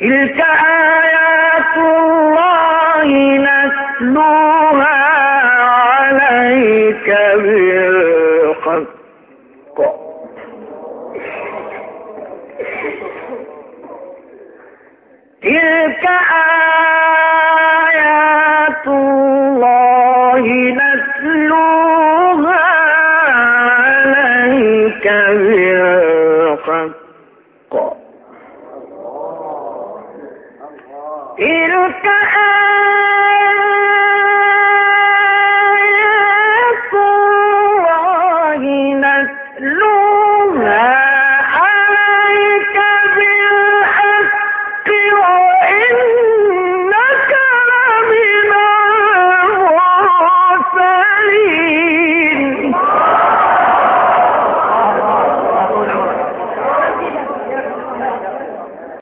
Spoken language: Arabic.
تلك آيات الله نتلوها عليك بالحق. تلك آيات الله نتلوها عليك بالحق. تلك